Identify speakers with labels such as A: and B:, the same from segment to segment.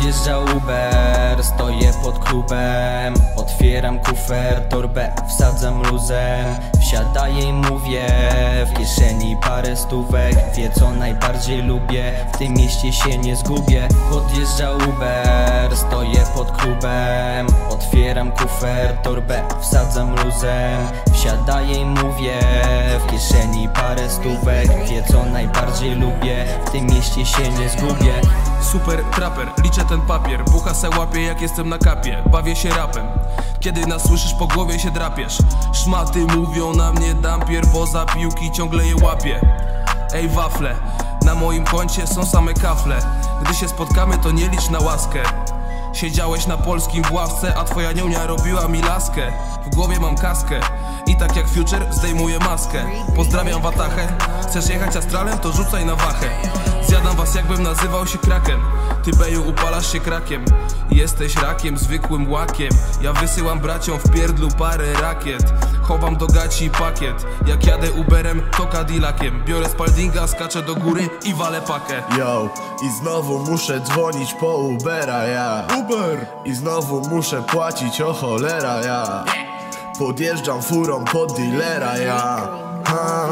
A: Podjeżdża Uber, stoję pod klubem Otwieram kufer, torbę wsadzam luzem Wsiadaję i mówię, w kieszeni parę stówek Wie co najbardziej lubię, w tym mieście się nie zgubię Podjeżdża Uber, stoję pod klubem Otwieram kufer, torbę wsadzam luzem Wsiadaję i mówię, w kieszeni parę stówek. Wie co najbardziej lubię, w tym mieście się nie zgubię.
B: Super traper, liczę ten papier. Bucha se łapie jak jestem na kapie. Bawię się rapem. Kiedy nas słyszysz po głowie się drapiesz. Szmaty mówią na mnie dampier Poza piłki ciągle je łapię. Ej wafle Na moim koncie są same kafle. Gdy się spotkamy to nie licz na łaskę Siedziałeś na polskim ławce, a twoja niunia robiła mi laskę. W głowie mam kaskę i tak jak Future zdejmuję maskę. Pozdrawiam Watachę, chcesz jechać astralem? To rzucaj na wachę. Zjadam was jakbym nazywał się kraken. Ty beju upalasz się krakiem. Jesteś rakiem, zwykłym łakiem. Ja wysyłam braciom w pierdlu parę rakiet Chowam do gaci pakiet. Jak jadę Uberem to Cadillaciem. Biorę spaldinga, skaczę do góry i walę pakę.
C: Yo, i znowu muszę dzwonić po Ubera, ja. Uber! I znowu muszę płacić, o cholera, ja. Podjeżdżam furą pod dealera, ja. Ha.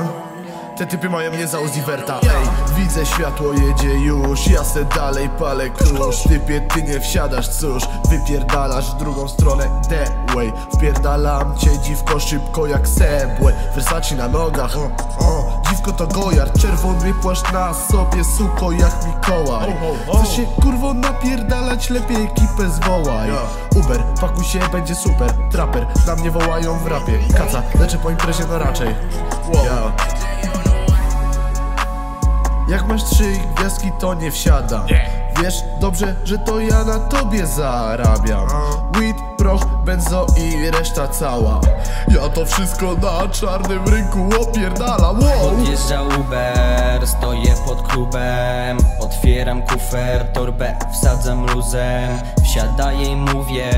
C: Te typy mają mnie za Uziverta, ej Widzę światło, jedzie już. Ja se dalej palę kurz. Typie, ty nie wsiadasz, cóż. Wypierdalasz drugą stronę The way. Wpierdalam cię dziwko szybko jak Segway Versace na nogach o, o. Dziwko to gojar Czerwony płaszcz na sobie Suko jak Mikołaj. Chcesz się kurwo napierdalać? Lepiej ekipę zwołaj. Uber, pakuj się, będzie super. Trapper, na mnie wołają w rapie. Kaca, lecę po imprezie no raczej. Yo. Jak masz trzy gwiazdki, to nie wsiada Wiesz dobrze, że to ja na tobie zarabiam. Weed, proch, benzo i reszta cała. Ja to wszystko na czarnym rynku opierdalam. Wow.
A: Podjeżdża Uber, stoję pod klubem. Otwieram kufer, torbę wsadzam luzem. Wsiadaję i mówię,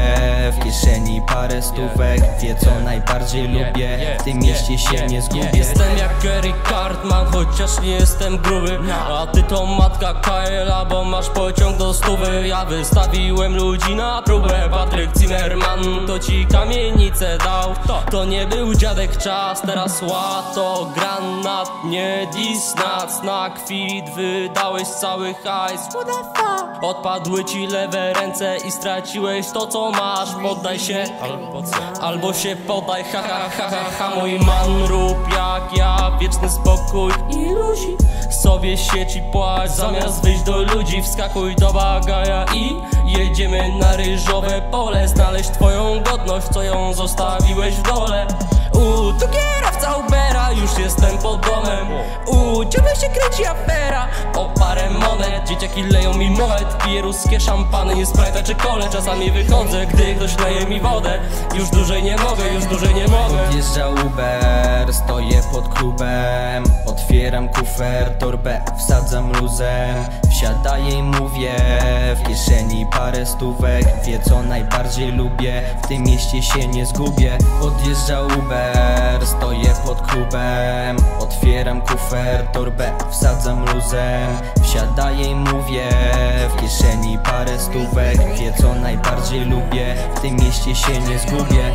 A: w kieszeni parę stówek. Wie co najbardziej lubię, w tym mieście się nie. zgubię.
D: Jestem jak Gary Cartman, chociaż nie jestem gruby. A ty to matka Kaela, bo masz pociąg do stówy. Ja wystawiłem ludzi na próbę. Patryk Zimmerman to ci kamienicę dał. To nie był dziadek czas, teraz łato Granat, nie disnac Na kwit wydałeś cały hajs? Odpadły ci lewe ręce i straciłeś to co masz. Poddaj się, albo co? Albo się podaj, ha ha ha ha ha Mój man. Rób jak ja, wieczny spokój. I luzik Sobie sieć i płać, zamiast wyjść do ludzi Wskakuj do bagaja i jedziemy na ryżowe pole Znaleźć twoją godność, co ją zostawiłeś w dole. U, tu kierowca Ubera, już jestem pod domem. U, ciebie się kręci afera. O dzieciaki leją mi molet Piję ruskie szampany, nie sprajta czy kole. Czasami wychodzę, gdy ktoś leje mi wodę. Już dłużej nie mogę, już dłużej nie mogę.
A: Podjeżdża Uber, stoję pod klubem. Otwieram kufer, torbę wsadzam luzem. Wsiadaję i mówię, w kieszeni parę stówek. Wie co najbardziej lubię, w tym mieście się nie zgubię. Podjeżdża Uber, klubem Otwieram kufer, torbę wsadzam luzem. Wsiadaję i mówię, w kieszeni parę stówek. Wie co najbardziej lubię, w tym mieście się nie zgubię